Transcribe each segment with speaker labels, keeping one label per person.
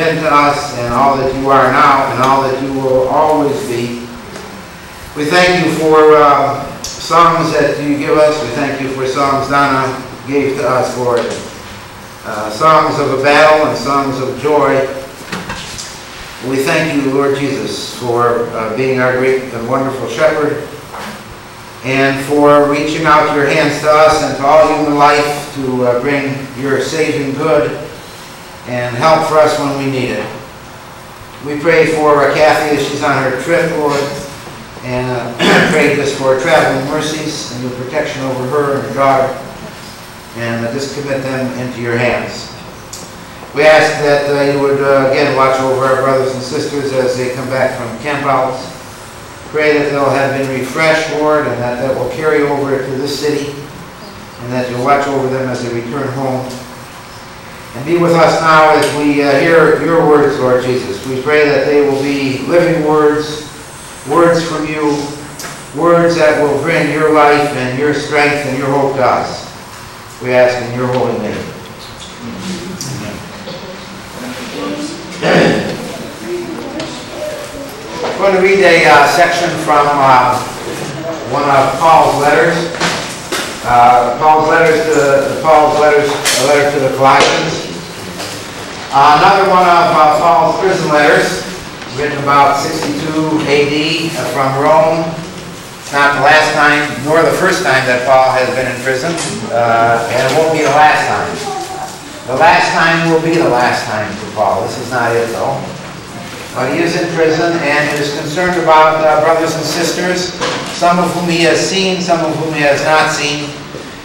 Speaker 1: been to us and all that you are now and all that you will always be. We thank you for uh, songs that you give us. We thank you for songs Donna gave to us for uh, songs of a battle and songs of joy. We thank you, Lord Jesus, for uh, being our great and wonderful shepherd and for reaching out your hands to us and to all human life to uh, bring your saving good and help for us when we need it. We pray for Kathy as she's on her trip, Lord, and uh, pray just for traveling mercies and your protection over her and her daughter, and uh, just commit them into your hands. We ask that uh, you would uh, again watch over our brothers and sisters as they come back from campouts. Pray that they'll have been refreshed, Lord, and that that will carry over to this city, and that you'll watch over them as they return home. And be with us now as we uh, hear your words, Lord Jesus. We pray that they will be living words, words from you, words that will bring your life and your strength and your hope to us. We ask in your holy name. I'm going to read a uh, section from uh, one of Paul's letters. Uh, Paul's letters to the, Paul's letters, a letter to the Colossians. Uh, another one of uh, Paul's prison letters, written about 62 AD uh, from Rome. It's not the last time, nor the first time that Paul has been in prison, uh, and it won't be the last time. The last time will be the last time for Paul. This is not it, though. But he is in prison and is concerned about uh, brothers and sisters, some of whom he has seen, some of whom he has not seen,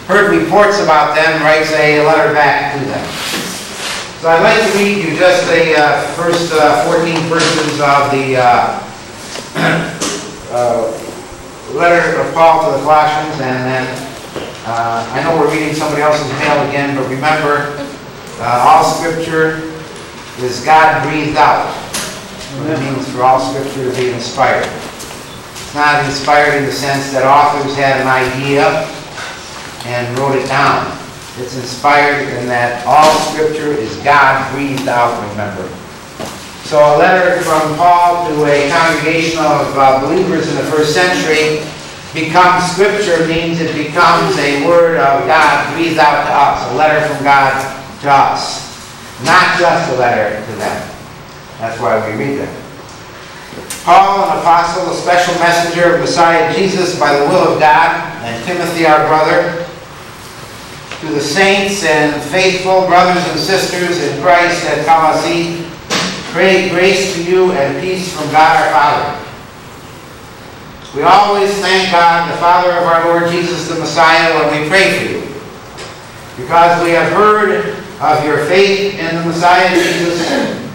Speaker 1: heard reports about them, writes a letter back to them. So I'd like to read you just the uh, first uh, 14 verses of the uh, uh, letter of Paul to the Colossians, and then uh, I know we're reading somebody else's mail again, but remember, uh, all Scripture is God breathed out. It means for all Scripture to be inspired. It's not inspired in the sense that authors had an idea and wrote it down. It's inspired in that all Scripture is God breathed out, remember. So a letter from Paul to a congregation of uh, believers in the first century becomes Scripture means it becomes a word of God breathed out to us, a letter from God to us. Not just a letter to them. That's why we read them. Paul, an apostle, a special messenger of Messiah Jesus by the will of God, and Timothy, our brother, to the saints and faithful brothers and sisters in Christ at Colossae, pray grace to you and peace from God our Father. We always thank God, the Father of our Lord Jesus the Messiah, when we pray for you, because we have heard of your faith in the Messiah Jesus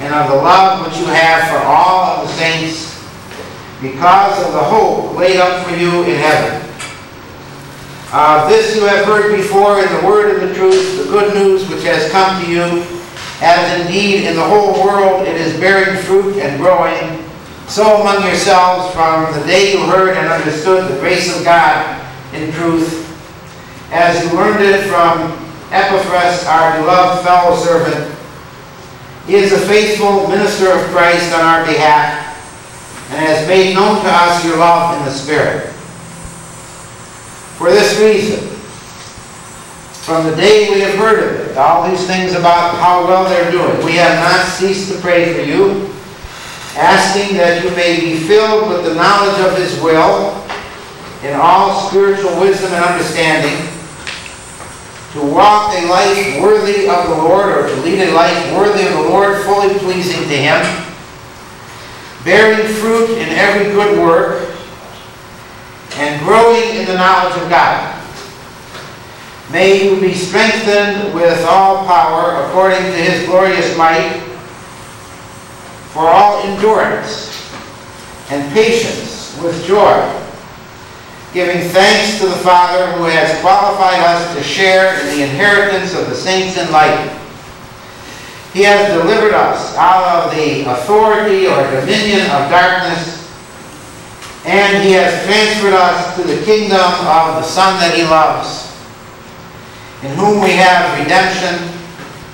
Speaker 1: and of the love which you have for all of the saints because of the hope laid up for you in heaven. Uh, this you have heard before in the word of the truth, the good news which has come to you, as indeed in the whole world it is bearing fruit and growing, so among yourselves from the day you heard and understood the grace of God in truth, as you learned it from Epaphras, our beloved fellow servant, he is a faithful minister of Christ on our behalf and has made known to us your love in the Spirit. For this reason, from the day we have heard of it, all these things about how well they're doing, we have not ceased to pray for you, asking that you may be filled with the knowledge of His will in all spiritual wisdom and understanding to walk a life worthy of the Lord or to lead a life worthy of the Lord, fully pleasing to Him, bearing fruit in every good work, and growing in the knowledge of God. May you be strengthened with all power according to His glorious might for all endurance and patience with joy giving thanks to the Father who has qualified us to share in the inheritance of the saints in light. He has delivered us out of the authority or dominion of darkness, and He has transferred us to the kingdom of the Son that He loves, in whom we have redemption,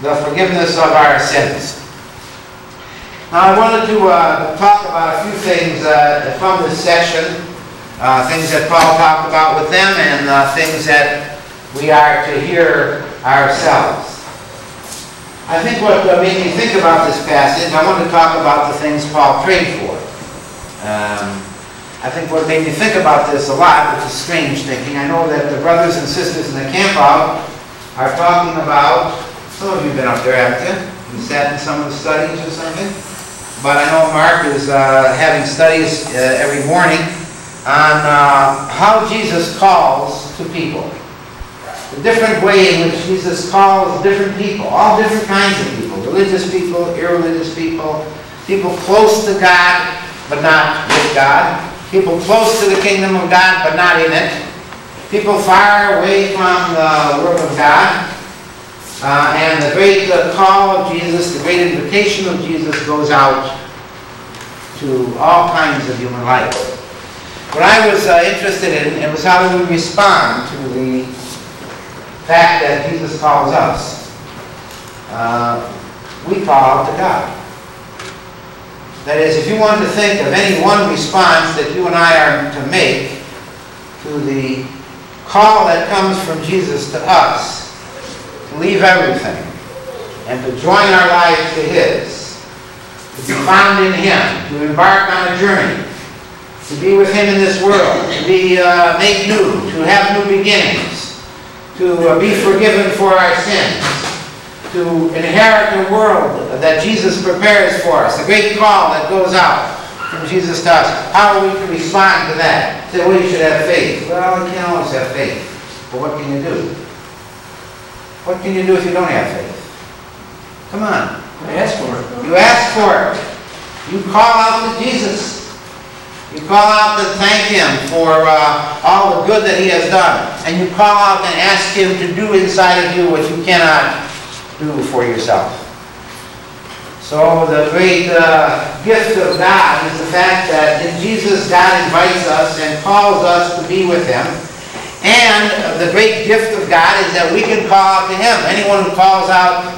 Speaker 1: the forgiveness of our sins. Now, I wanted to uh, talk about a few things uh, from this session, uh, things that Paul talked about with them, and uh, things that we are to hear ourselves. I think what made me think about this passage, I want to talk about the things Paul prayed for. Um, I think what made me think about this a lot, which is strange thinking, I know that the brothers and sisters in the camp out are talking about, some of you have been up there, haven't you? You sat in some of the studies or something? But I know Mark is uh, having studies uh, every morning on uh, how Jesus calls to people the different way in which Jesus calls different people, all different kinds of people, religious people, irreligious people, people close to God but not with God, people close to the kingdom of God but not in it, people far away from the Word of God. Uh, and the great uh, call of Jesus, the great invitation of Jesus goes out to all kinds of human life. What I was uh, interested in, it was how we respond to the fact that Jesus calls us. Uh, we call out to God. That is, if you want to think of any one response that you and I are to make to the call that comes from Jesus to us, to leave everything and to join our lives to His, to be found in Him, to embark on a journey, to be with Him in this world, to be uh, made new, to have new beginnings, to uh, be forgiven for our sins, to inherit the world that Jesus prepares for us, the great call that goes out from Jesus to us. How are we to respond to that? Say, well, you should have faith. Well, you can't always have faith. But what can you do? What can you do if you don't have faith? Come on.
Speaker 2: You ask for it.
Speaker 1: You ask for it. You call out to Jesus. You call out to thank Him for uh, all the good that He has done. And you call out and ask Him to do inside of you what you cannot do for yourself. So the great uh, gift of God is the fact that in Jesus, God invites us and calls us to be with Him. And the great gift of God is that we can call out to Him. Anyone who calls out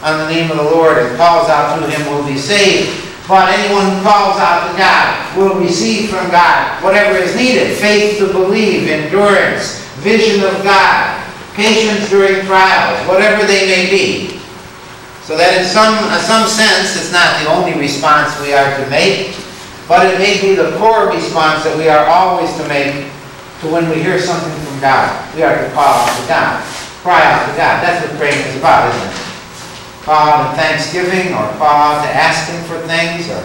Speaker 1: on the name of the Lord and calls out to Him will be saved. But anyone who calls out to God will receive from God whatever is needed faith to believe, endurance, vision of God, patience during trials, whatever they may be. So that in some, in some sense, it's not the only response we are to make, but it may be the core response that we are always to make to when we hear something from God. We are to call out to God, cry out to God. That's what praying is about, isn't it? Out in thanksgiving or call to ask Him for things, or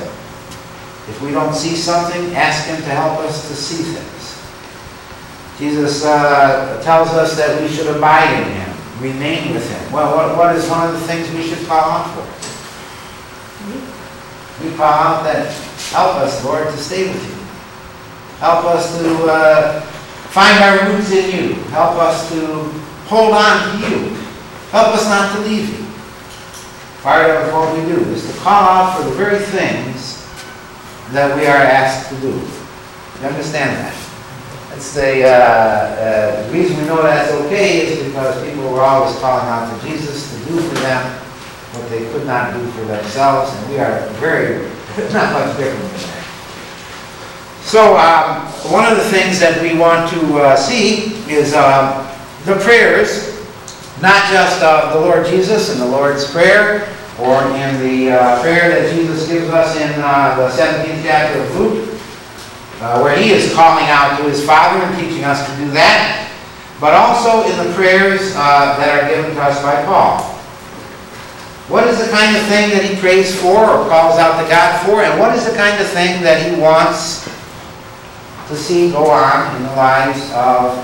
Speaker 1: if we don't see something, ask Him to help us to see things. Jesus uh, tells us that we should abide in Him, remain with Him. Well, what, what is one of the things we should call out for? We call out that, help us, Lord, to stay with you. Help us to uh, find our roots in you. Help us to hold on to you. Help us not to leave you. Part of what we do is to call out for the very things that we are asked to do. You understand that? That's the, uh, uh, the reason we know that's okay is because people were always calling out to Jesus to do for them what they could not do for themselves, and we are very, not much different than that. So, um, one of the things that we want to uh, see is uh, the prayers not just of the Lord Jesus and the Lord's Prayer, or in the uh, prayer that Jesus gives us in uh, the 17th chapter of Luke, uh, where he is calling out to his Father and teaching us to do that, but also in the prayers uh, that are given to us by Paul. What is the kind of thing that he prays for or calls out to God for, and what is the kind of thing that he wants to see go on in the lives of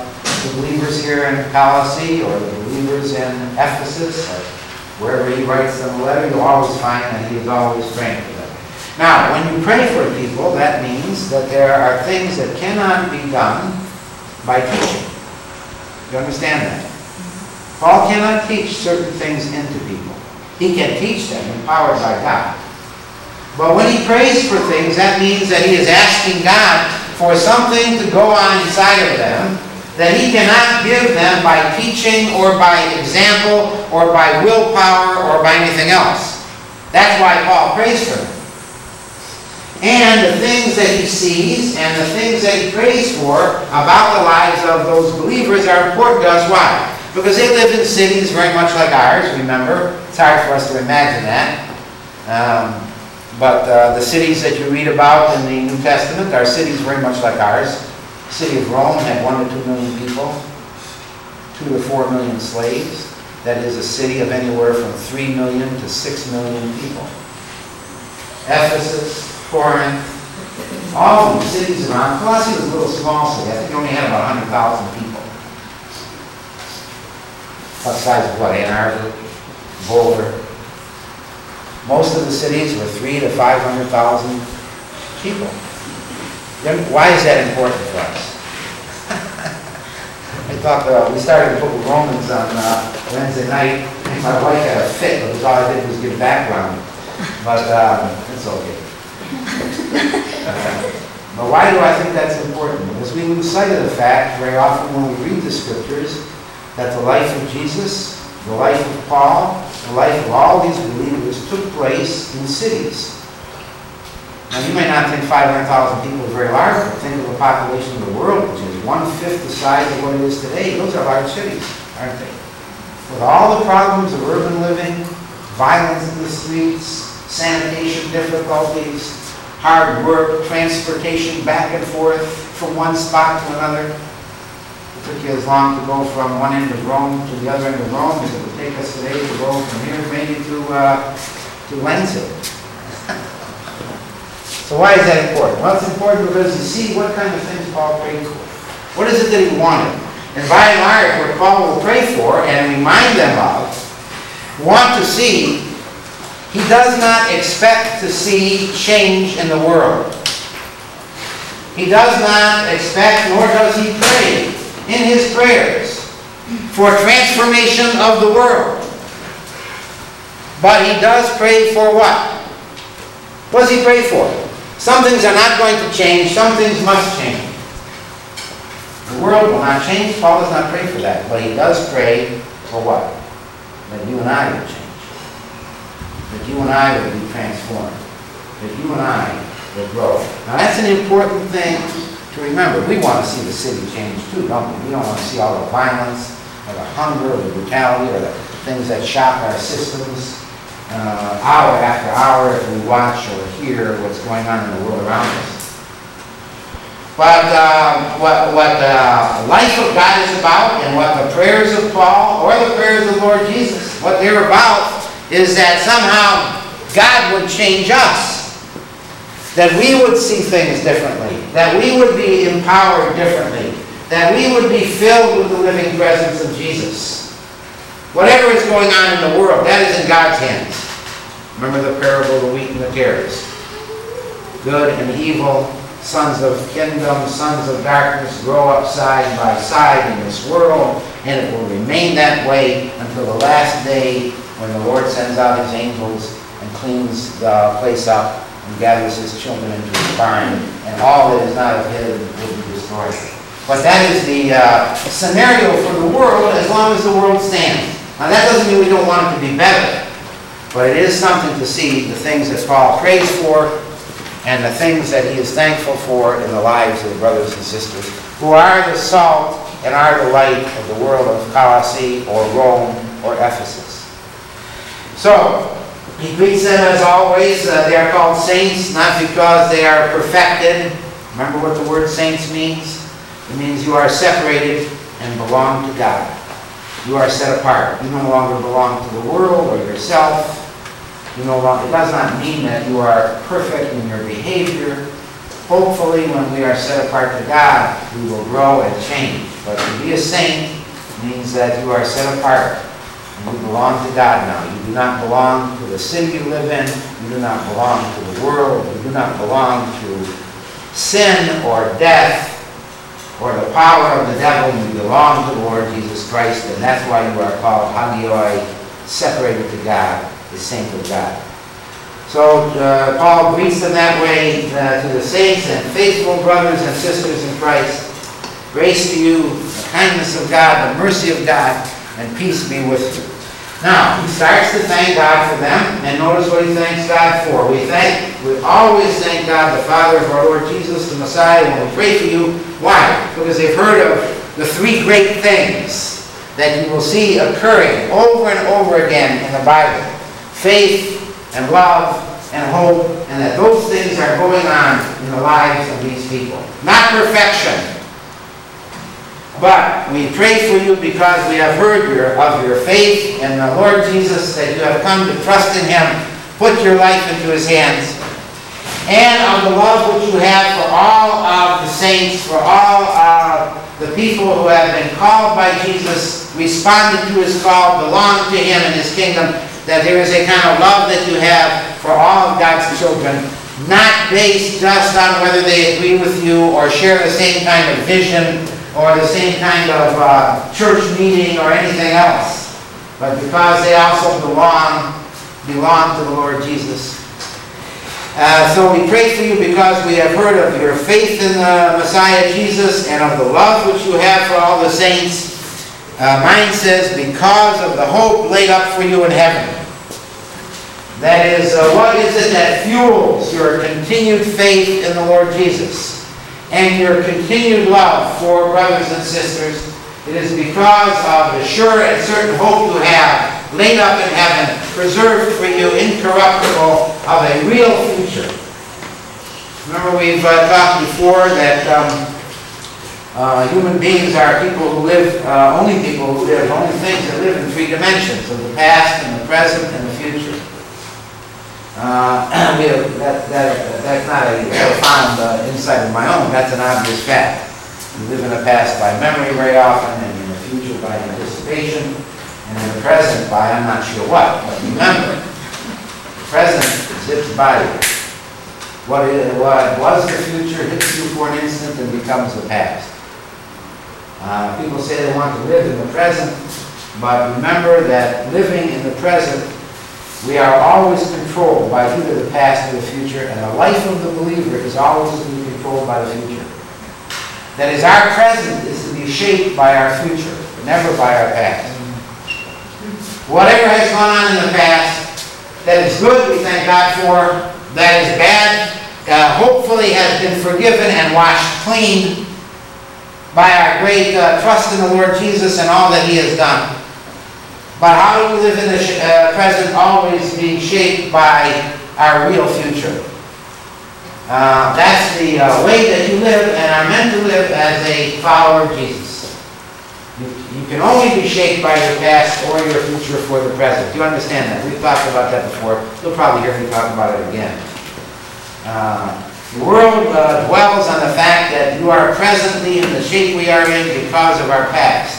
Speaker 1: the believers here in Colossae or the believers in Ephesus wherever he writes them a letter, you'll always find that he is always praying for them. Now, when you pray for people, that means that there are things that cannot be done by teaching. You understand that? Paul cannot teach certain things into people. He can teach them, empowered by God. But when he prays for things, that means that he is asking God for something to go on inside of them that he cannot give them by teaching or by example or by willpower or by anything else. That's why Paul prays for them. and the things that he sees and the things that he prays for about the lives of those believers are important to us. Why? Because they live in cities very much like ours, remember? It's hard for us to imagine that. Um, but uh, the cities that you read about in the New Testament are cities very much like ours. The city of Rome had one to two million people, two to four million slaves. That is a city of anywhere from three million to six million people. Ephesus, Corinth, all of the cities around. Colossae was a little small city. I think it only had about 100,000 people. What size of what? Ann Arbor, Boulder. Most of the cities were three to 500,000 people. Why is that important for us? I thought uh, we started the book of Romans on uh, Wednesday night, and my wife had a fit, because all I did was give background. But um, it's okay. But why do I think that's important? Because we lose sight of the fact very often when we read the scriptures that the life of Jesus, the life of Paul, the life of all these believers took place in cities. Now you may not think 500,000 people is very large, but think of the population of the world, which is one-fifth the size of what it is today. Those are large cities, aren't they? With all the problems of urban living, violence in the streets, sanitation difficulties, hard work, transportation back and forth from one spot to another. It took you as long to go from one end of Rome to the other end of Rome as it would take us today to go from here maybe to, uh, to Lansing. So why is that important? Well, it's important because you see what kind of things Paul prayed for. What is it that he wanted? And by and large, what Paul will pray for and remind them of, want to see he does not expect to see change in the world. He does not expect, nor does he pray in his prayers for transformation of the world. But he does pray for what? What does he pray for? Some things are not going to change, some things must change. The world will not change. Paul does not pray for that. But he does pray for what? That you and I would change that you and I would be transformed, that you and I would grow. Now that's an important thing to remember. We want to see the city change too, don't we? We don't want to see all the violence, or the hunger, or the brutality, or the things that shock our systems uh, hour after hour if we watch or hear what's going on in the world around us. But uh, what, what the life of God is about and what the prayers of Paul or the prayers of the Lord Jesus, what they're about is that somehow God would change us. That we would see things differently. That we would be empowered differently. That we would be filled with the living presence of Jesus. Whatever is going on in the world, that is in God's hands. Remember the parable of the wheat and the tares. Good and evil, sons of kingdom, sons of darkness, grow up side by side in this world, and it will remain that way until the last day when the Lord sends out his angels and cleans the place up and gathers his children into his barn, and all that is not of his will be destroyed. But that is the uh, scenario for the world as long as the world stands. Now that doesn't mean we don't want it to be better, but it is something to see the things that Paul prays for and the things that he is thankful for in the lives of the brothers and sisters who are the salt and are the light of the world of Colossae or Rome or Ephesus. So, he greets them as always. Uh, they are called saints not because they are perfected. Remember what the word saints means? It means you are separated and belong to God. You are set apart. You no longer belong to the world or yourself. You no longer, it does not mean that you are perfect in your behavior. Hopefully, when we are set apart to God, we will grow and change. But to be a saint means that you are set apart you belong to God now. You do not belong to the city you live in. You do not belong to the world. You do not belong to sin or death or the power of the devil. You belong to the Lord Jesus Christ, and that's why you are called hagioi, separated to God, the saint of God. So uh, Paul greets them that way uh, to the saints and faithful brothers and sisters in Christ. Grace to you, the kindness of God, the mercy of God, and peace be with you. Now, he starts to thank God for them, and notice what he thanks God for. We thank, we always thank God, the Father of our Lord Jesus, the Messiah, when we pray for you. Why? Because they've heard of the three great things that you will see occurring over and over again in the Bible. Faith and love and hope, and that those things are going on in the lives of these people. Not perfection, but we pray for you because we have heard your, of your faith in the Lord Jesus, that you have come to trust in Him, put your life into His hands, and of the love which you have for all of the saints, for all of the people who have been called by Jesus, responded to His call, belong to Him and His kingdom, that there is a kind of love that you have for all of God's children, not based just on whether they agree with you or share the same kind of vision or the same kind of uh, church meeting or anything else, but because they also belong, belong to the Lord Jesus. Uh, so we pray for you because we have heard of your faith in the Messiah Jesus and of the love which you have for all the saints. Uh, mine says, because of the hope laid up for you in heaven. That is, uh, what is it that fuels your continued faith in the Lord Jesus? And your continued love for brothers and sisters. It is because of the sure and certain hope you have laid up in heaven, preserved for you, incorruptible, of a real future. Remember we've uh, talked before that um, uh, human beings are people who live, uh, only people who live, only things that live in three dimensions, of the past and the present and the future. Uh, we have, that, that, that's not a profound uh, insight of my own, that's an obvious fact. We live in the past by memory very often, and in the future by anticipation, and in the present by I'm not sure what. But remember, the present zips by you. What, is, what was the future hits you for an instant and becomes the past. Uh, people say they want to live in the present, but remember that living in the present we are always controlled by either the past or the future, and the life of the believer is always to be controlled by the future. That is, our present is to be shaped by our future, never by our past. Whatever has gone on in the past that is good, we thank God for. That is bad, uh, hopefully has been forgiven and washed clean by our great uh, trust in the Lord Jesus and all that He has done. But how do we live in the uh, present always being shaped by our real future? Uh, that's the uh, way that you live and are meant to live as a follower of Jesus. You, you, can only be shaped by your past or your future for the present. Do you understand that? We've talked about that before. You'll probably hear me talk about it again. Uh, the world uh, dwells on the fact that you are presently in the shape we are in because of our past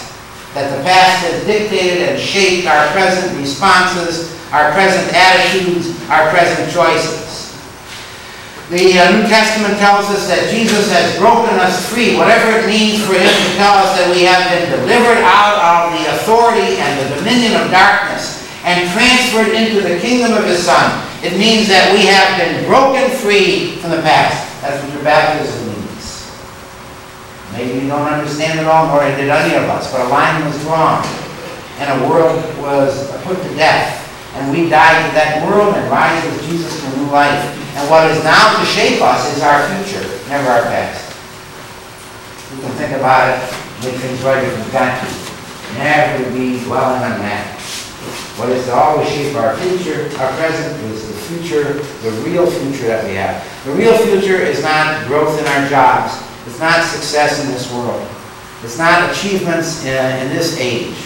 Speaker 1: that the past has dictated and shaped our present responses, our present attitudes, our present choices. The uh, New Testament tells us that Jesus has broken us free, whatever it means for him to tell us that we have been delivered out of the authority and the dominion of darkness and transferred into the kingdom of his Son. It means that we have been broken free from the past. That's what your baptism Maybe you don't understand it all, nor did any of us, but a line was drawn, and a world was put to death. And we died to that world and rise with Jesus to new life. And what is now to shape us is our future, never our past. We can think about it, make things right if we've got to. Never be dwelling on that. What is to always shape our future, our present, is the future, the real future that we have. The real future is not growth in our jobs. It's not success in this world. It's not achievements in, in this age.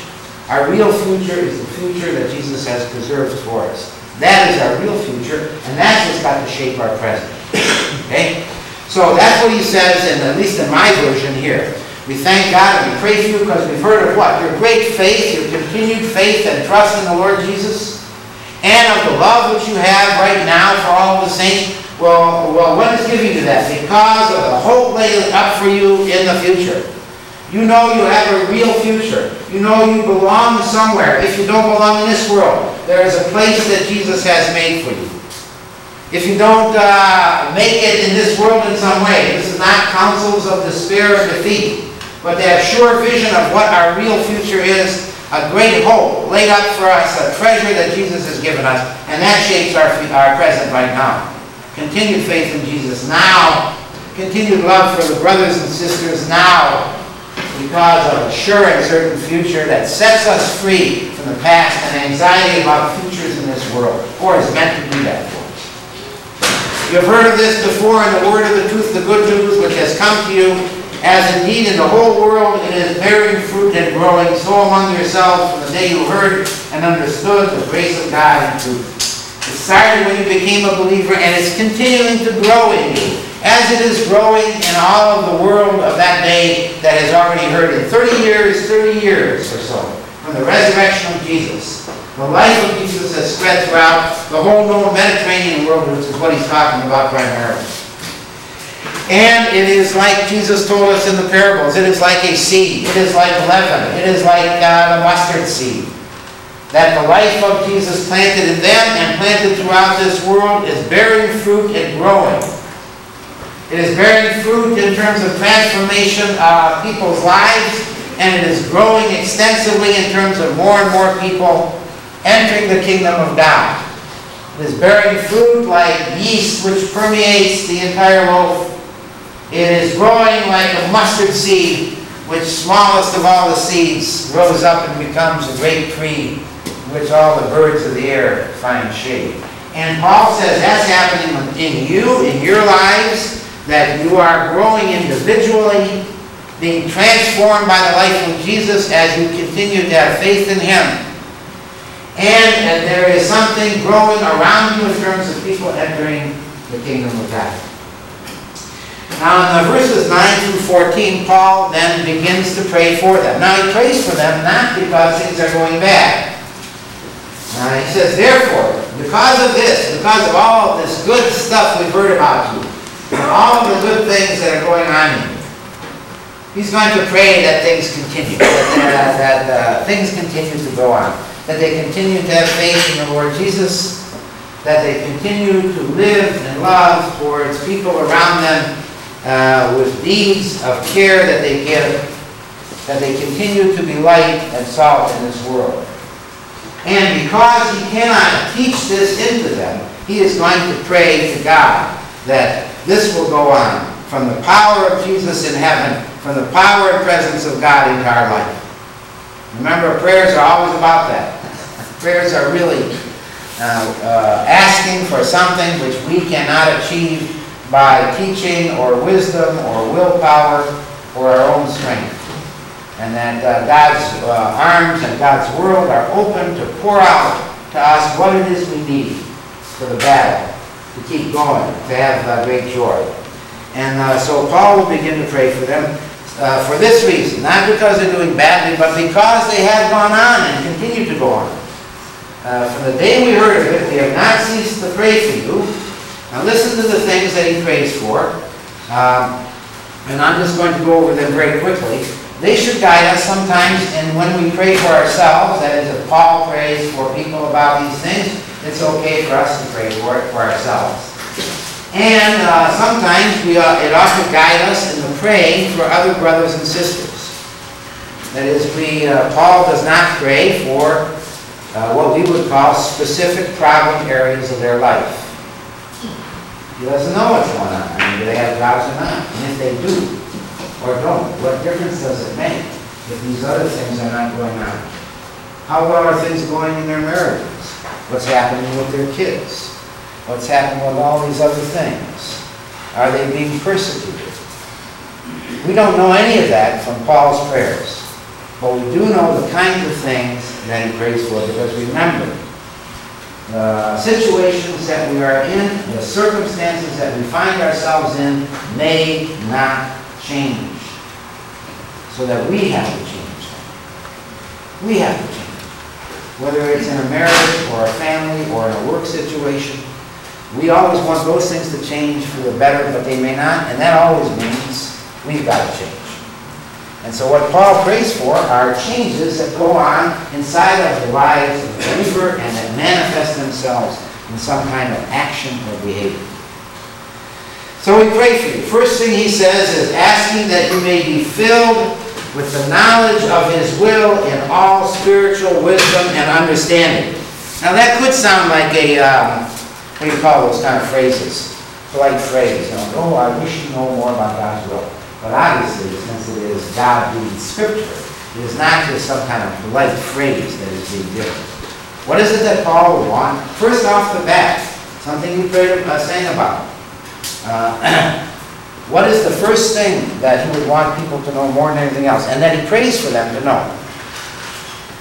Speaker 1: Our real future is the future that Jesus has preserved for us. That is our real future, and that's what's got to shape our present. okay? So that's what he says, in, at least in my version here. We thank God and we praise you because we've heard of what? Your great faith, your continued faith and trust in the Lord Jesus, and of the love which you have right now for all the saints. Well, well, what is giving you that? Because of the hope laid up for you in the future. You know you have a real future. You know you belong somewhere. If you don't belong in this world, there is a place that Jesus has made for you. If you don't uh, make it in this world in some way, this is not counsels of despair or defeat, but to have sure vision of what our real future is, a great hope laid up for us, a treasure that Jesus has given us, and that shapes our, our present right now. Continued faith in Jesus now, continued love for the brothers and sisters now, because of a sure and certain future that sets us free from the past and anxiety about futures in this world, or is meant to do that for us. You've heard of this before in the word of the truth, the good news, which has come to you. As indeed in the whole world it is bearing fruit and growing, so among yourselves from the day you heard and understood the grace of God and truth. Started when you became a believer and it's continuing to grow in you, as it is growing in all of the world of that day that has already heard it. 30 years, 30 years or so, from the resurrection of Jesus. The life of Jesus has spread throughout the whole known Mediterranean world, which is what he's talking about primarily. And it is like Jesus told us in the parables. It is like a seed. It is like leaven. It is like uh, the mustard seed. That the life of Jesus planted in them and planted throughout this world is bearing fruit and growing. It is bearing fruit in terms of transformation of people's lives, and it is growing extensively in terms of more and more people entering the kingdom of God. It is bearing fruit like yeast which permeates the entire loaf it is growing like a mustard seed, which smallest of all the seeds grows up and becomes a great tree, which all the birds of the air find shade. And Paul says that's happening in you, in your lives, that you are growing individually, being transformed by the life of Jesus as you continue to have faith in Him. And, and there is something growing around you in terms of people entering the kingdom of God. Now in the verses 9 through 14, Paul then begins to pray for them. Now he prays for them not because things are going bad. Now he says, therefore, because of this, because of all this good stuff we've heard about you, and all the good things that are going on in you, he's going to pray that things continue, that, that uh, things continue to go on, that they continue to have faith in the Lord Jesus, that they continue to live and love towards people around them uh, with deeds of care that they give, that they continue to be light and salt in this world. And because he cannot teach this into them, he is going to pray to God that this will go on from the power of Jesus in heaven, from the power and presence of God into our life. Remember, prayers are always about that. prayers are really uh, uh, asking for something which we cannot achieve by teaching or wisdom or willpower or our own strength. And that uh, God's uh, arms and God's world are open to pour out to us what it is we need for the battle, to keep going, to have uh, great joy. And uh, so Paul will begin to pray for them uh, for this reason, not because they're doing badly, but because they have gone on and continue to go on. Uh, from the day we heard of it, we have not ceased to pray for you, now listen to the things that he prays for. Um, and I'm just going to go over them very quickly. They should guide us sometimes, and when we pray for ourselves, that is, if Paul prays for people about these things, it's okay for us to pray for it for ourselves. And uh, sometimes we, uh, it ought to guide us in the praying for other brothers and sisters. That is, we, uh, Paul does not pray for uh, what we would call specific problem areas of their life. He doesn't know what's going on. I mean, do they have jobs or not? And if they do or don't, what difference does it make if these other things are not going on? How well are things going in their marriages? What's happening with their kids? What's happening with all these other things? Are they being persecuted? We don't know any of that from Paul's prayers. But we do know the kinds of things that he prays for because remember, the situations that we are in, the circumstances that we find ourselves in may not change. So that we have to change We have to change. Whether it's in a marriage or a family or in a work situation, we always want those things to change for the better, but they may not, and that always means we've got to change. And so what Paul prays for are changes that go on inside of the lives of the believer and that manifest themselves in some kind of action or behavior. So we pray for you. First thing he says is asking that you may be filled with the knowledge of his will in all spiritual wisdom and understanding. Now that could sound like a, um, what do you call those kind of phrases? Polite phrase, you know, oh, I wish you know more about God's will. But obviously, since it is God-breathed scripture, it is not just some kind of polite phrase that is being given. What is it that Paul would want? First off the bat, something we prayed uh, saying about. Uh, what is the first thing that he would want people to know more than anything else? And that he prays for them to know.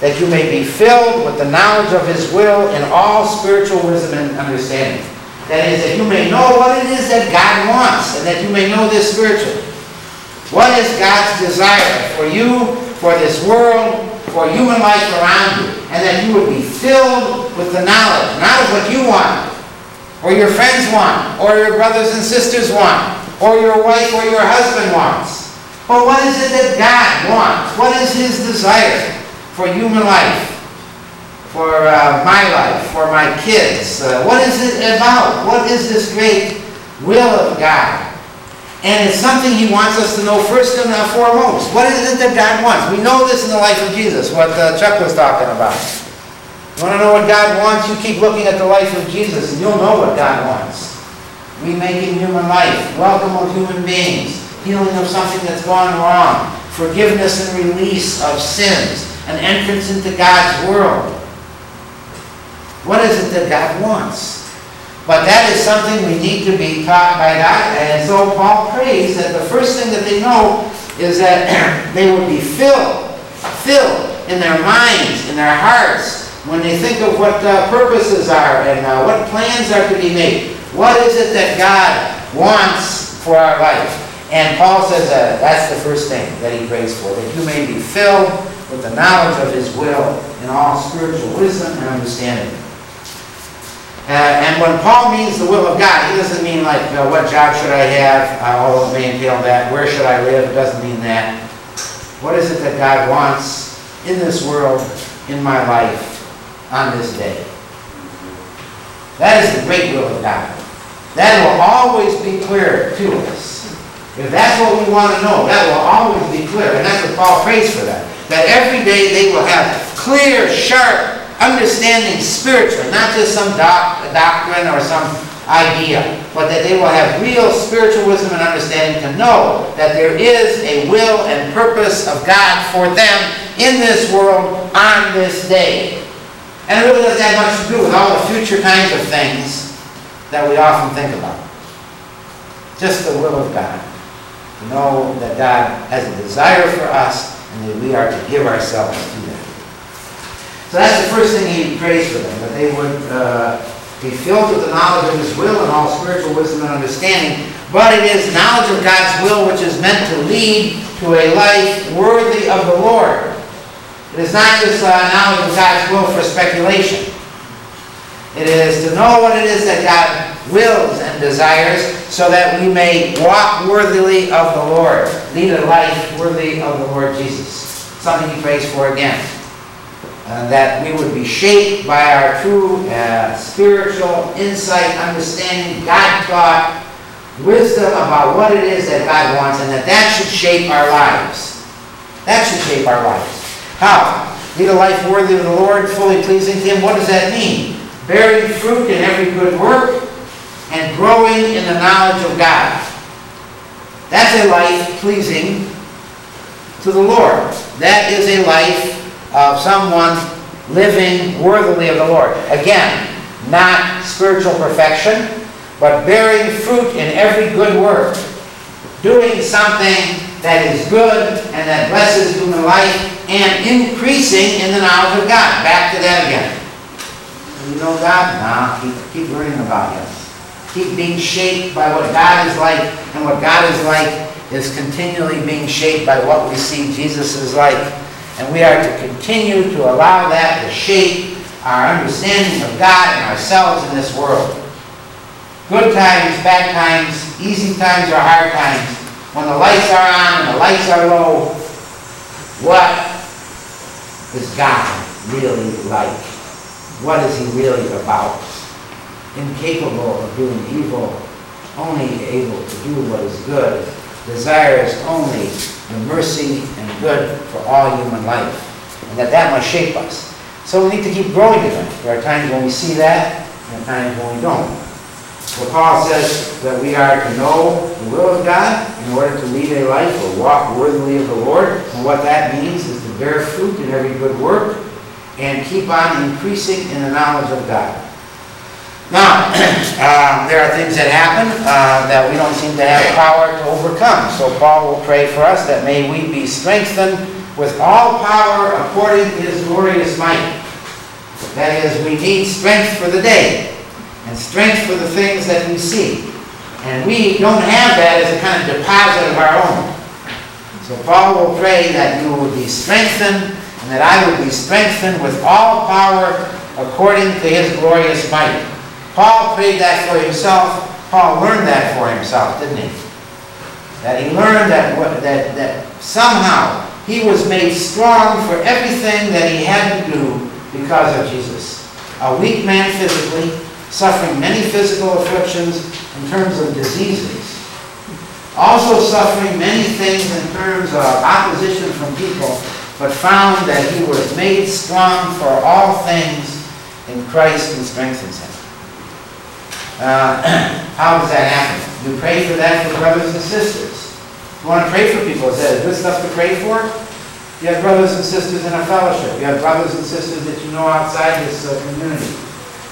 Speaker 1: That you may be filled with the knowledge of his will in all spiritual wisdom and understanding. That is, that you may know what it is that God wants, and that you may know this spiritually. What is God's desire for you, for this world, for human life around you? And that you would be filled with the knowledge, not of what you want, or your friends want, or your brothers and sisters want, or your wife or your husband wants. But what is it that God wants? What is His desire for human life? For uh, my life, for my kids? Uh, what is it about? What is this great will of God? And it's something He wants us to know first and foremost. What is it that God wants? We know this in the life of Jesus, what uh, Chuck was talking about. You want to know what God wants? You keep looking at the life of Jesus and you'll know what God wants remaking human life, welcome of human beings, healing of something that's gone wrong, forgiveness and release of sins, an entrance into God's world. What is it that God wants? But that is something we need to be taught by God. And so Paul prays that the first thing that they know is that they would be filled, filled in their minds, in their hearts, when they think of what purposes are and uh, what plans are to be made. What is it that God wants for our life? And Paul says that that's the first thing that he prays for, that you may be filled with the knowledge of his will in all spiritual wisdom and understanding. Uh, and when Paul means the will of God, he doesn't mean like, uh, what job should I have, uh, although it may entail that, where should I live, it doesn't mean that. What is it that God wants in this world, in my life, on this day? That is the great will of God. That will always be clear to us. If that's what we want to know, that will always be clear. And that's what Paul prays for that. That every day they will have clear, sharp understanding spiritual, not just some doc doctrine or some idea, but that they will have real spiritual wisdom and understanding to know that there is a will and purpose of God for them in this world on this day. And it really doesn't have much to do with all the future kinds of things that we often think about. Just the will of God. To know that God has a desire for us and that we are to give ourselves to that. So that's the first thing he prays for them, that they would uh, be filled with the knowledge of his will and all spiritual wisdom and understanding. But it is knowledge of God's will which is meant to lead to a life worthy of the Lord. It is not just uh, knowledge of God's will for speculation. It is to know what it is that God wills and desires so that we may walk worthily of the Lord, lead a life worthy of the Lord Jesus. Something he prays for again. And that we would be shaped by our true uh, spiritual insight, understanding, God thought, wisdom about what it is that God wants, and that that should shape our lives. That should shape our lives. How? Lead a life worthy of the Lord, fully pleasing to Him. What does that mean? Bearing fruit in every good work, and growing in the knowledge of God. That's a life pleasing to the Lord. That is a life of someone living worthily of the Lord. Again, not spiritual perfection, but bearing fruit in every good work. Doing something that is good and that blesses human life and increasing in the knowledge of God. Back to that again. You know God? Nah, keep, keep learning about Him. Keep being shaped by what God is like, and what God is like is continually being shaped by what we see Jesus is like. And we are to continue to allow that to shape our understanding of God and ourselves in this world. Good times, bad times, easy times or hard times, when the lights are on and the lights are low, what is God really like? What is he really about? Incapable of doing evil, only able to do what is good, desires only the mercy and good for all human life. And that that must shape us. So we need to keep growing in it. There are times when we see that, and times when we don't. So Paul says that we are to know the will of God in order to lead a life or walk worthily of the Lord. And what that means is to bear fruit in every good work and keep on increasing in the knowledge of God. Now, uh, there are things that happen uh, that we don't seem to have power to overcome. So Paul will pray for us that may we be strengthened with all power according to his glorious might. That is, we need strength for the day and strength for the things that we see. And we don't have that as a kind of deposit of our own. So Paul will pray that you will be strengthened and that I would be strengthened with all power according to his glorious might. Paul prayed that for himself. Paul learned that for himself, didn't he? That he learned that, that, that somehow he was made strong for everything that he had to do because of Jesus. A weak man physically, suffering many physical afflictions in terms of diseases, also suffering many things in terms of opposition from people, but found that he was made strong for all things in Christ who strengthens him. Uh, how does that happen? You pray for that for brothers and sisters. You want to pray for people. Is that good stuff to pray for? You have brothers and sisters in a fellowship. You have brothers and sisters that you know outside this uh, community.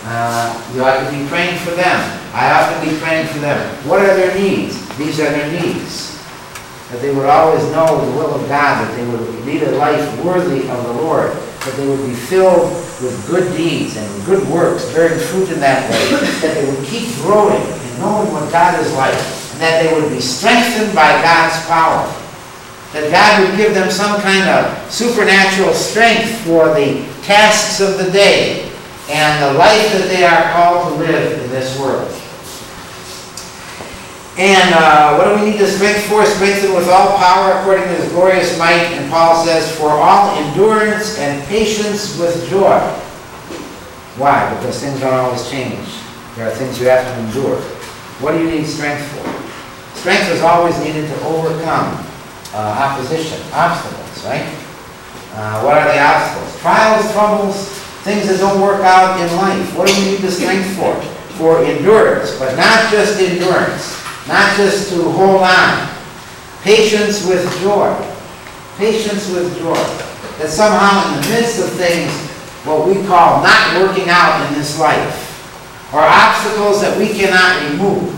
Speaker 1: Uh, you ought to be praying for them. I ought to be praying for them. What are their needs? These are their needs. That they would always know the will of God, that they would lead a life worthy of the Lord, that they would be filled with good deeds and good works, bearing fruit in that way, that they would keep growing and knowing what God is like, and that they would be strengthened by God's power. That God would give them some kind of supernatural strength for the tasks of the day, and the life that they are called to live in this world. And uh, what do we need the strength for? Strengthened with all power according to his glorious might. And Paul says, for all endurance and patience with joy. Why? Because things don't always change. There are things you have to endure. What do you need strength for? Strength is always needed to overcome uh, opposition, obstacles, right? Uh, what are the obstacles? Trials, troubles, things that don't work out in life. What do we need the strength for? For endurance, but not just endurance, not just to hold on. Patience with joy. Patience with joy. That somehow in the midst of things, what we call not working out in this life, or obstacles that we cannot remove,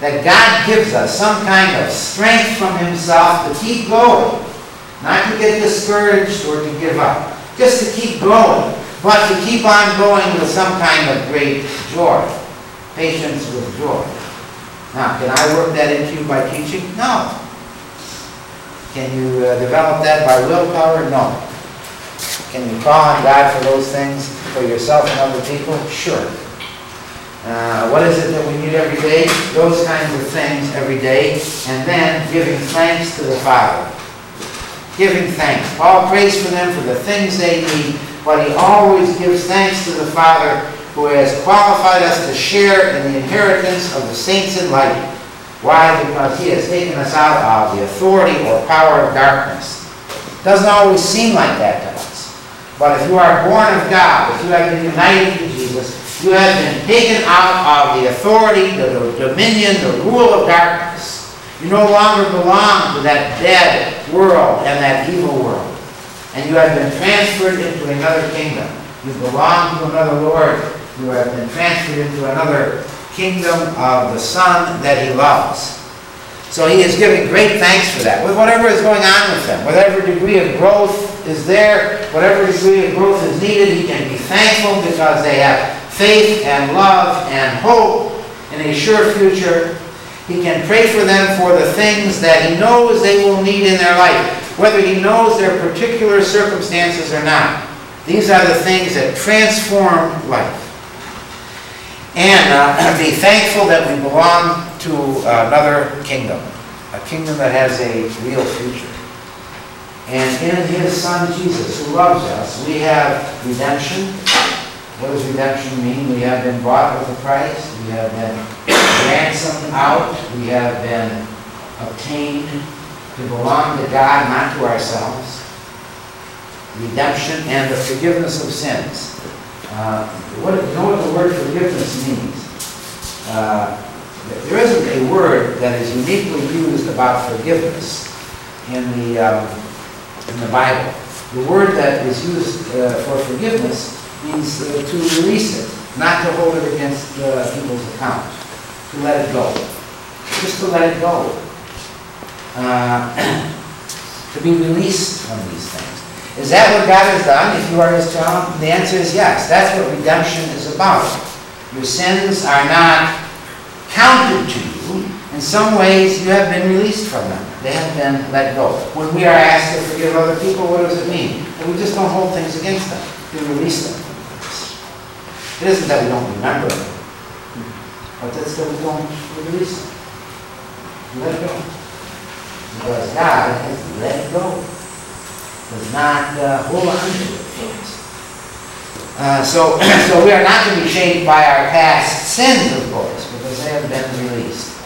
Speaker 1: that God gives us some kind of strength from Himself to keep going, not to get discouraged or to give up, just to keep going but to keep on going with some kind of great joy. Patience with joy. Now, can I work that into you by teaching? No. Can you uh, develop that by willpower? No. Can you call on God for those things for yourself and other people? Sure. Uh, what is it that we need every day? Those kinds of things every day. And then giving thanks to the Father. Giving thanks. Paul prays for them for the things they need but he always gives thanks to the Father who has qualified us to share in the inheritance of the saints in light. Why? Because he has taken us out of the authority or power of darkness. It doesn't always seem like that to us. But if you are born of God, if you have been united to Jesus, you have been taken out of the authority, the, the dominion, the rule of darkness. You no longer belong to that dead world and that evil world and you have been transferred into another kingdom. You belong to another Lord. You have been transferred into another kingdom of the Son that he loves. So he is giving great thanks for that. With whatever is going on with them, whatever degree of growth is there, whatever degree of growth is needed, he can be thankful because they have faith and love and hope in a sure future. He can pray for them for the things that he knows they will need in their life whether he knows their particular circumstances or not. These are the things that transform life. And uh, be thankful that we belong to another kingdom, a kingdom that has a real future. And in his Son Jesus, who loves us, we have redemption. What does redemption mean? We have been bought with a price. We have been ransomed out. We have been obtained to belong to God, not to ourselves. Redemption and the forgiveness of sins. Uh, what, you know what the word forgiveness means? Uh, there isn't a word that is uniquely used about forgiveness in the, um, in the Bible. The word that is used uh, for forgiveness means uh, to release it, not to hold it against people's account, to let it go. Just to let it go. Uh, to be released from these things. Is that what God has done if you are His child? The answer is yes. That's what redemption is about. Your sins are not counted to you. In some ways, you have been released from them. They have been let go. When we are asked to forgive other people, what does it mean? Well, we just don't hold things against them. We release them. It isn't that we don't remember them, but that's that we don't release them. Let go. Because God has let go does not uh, hold on to things. Uh, so, so we are not to be shaped by our past sins, of course, because they have been released.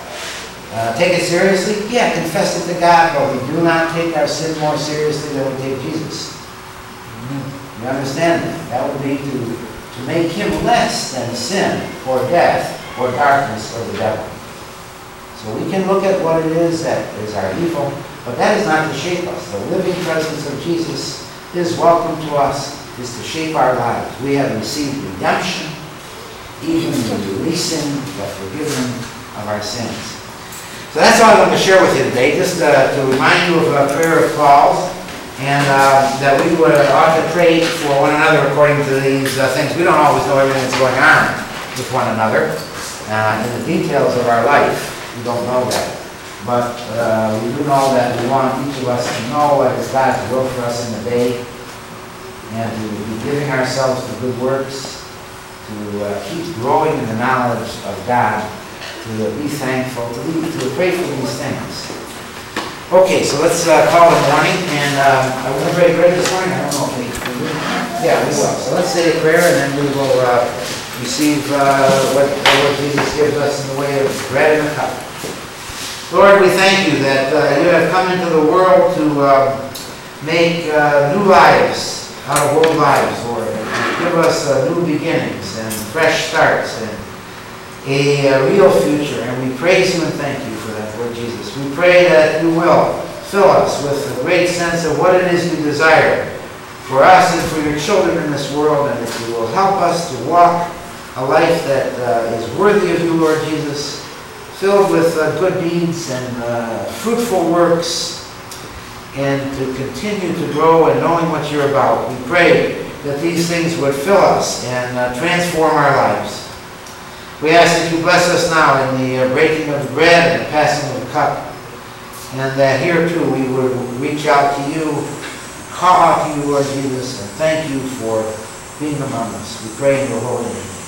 Speaker 1: Uh, take it seriously? Yeah, confess it to God, but we do not take our sin more seriously than we take Jesus. You understand that? That would be to, to make him less than sin or death or darkness or the devil. So we can look at what it is that is our evil, but that is not to shape us. The living presence of Jesus is welcome to us, is to shape our lives. We have received redemption, even the releasing, the forgiving of our sins. So that's all I want to share with you today, just uh, to remind you of a prayer of Paul's, and uh, that we would ought to pray for one another according to these uh, things. We don't always know everything that's going on with one another uh, in the details of our life. We don't know that. But uh, we do know that we want each of us to know what is God's will for us in the day and to be giving ourselves to good works, to uh, keep growing in the knowledge of God, to be thankful, to, be, to pray for these things. Okay, so let's uh, call it morning, and uh, I to pray prayer this morning. I don't know if we, we. Yeah, we will. So let's say a prayer, and then we will uh, receive uh, what Lord Jesus gives us in the way of bread and a cup. Lord, we thank you that uh, you have come into the world to uh, make uh, new lives out of old lives, Lord. Give us uh, new beginnings and fresh starts and a, real future. And we praise you and thank you for that, Lord Jesus. We pray that you will fill us with a great sense of what it is you desire for us and for your children in this world, and that you will help us to walk a life that uh, is worthy of you, Lord Jesus filled with uh, good deeds and uh, fruitful works, and to continue to grow and knowing what you're about. We pray that these things would fill us and uh, transform our lives. We ask that you bless us now in the uh, breaking of the bread and the passing of the cup, and that here too we would reach out to you, call out to you, Lord Jesus, and thank you for being among us. We pray in your holy name.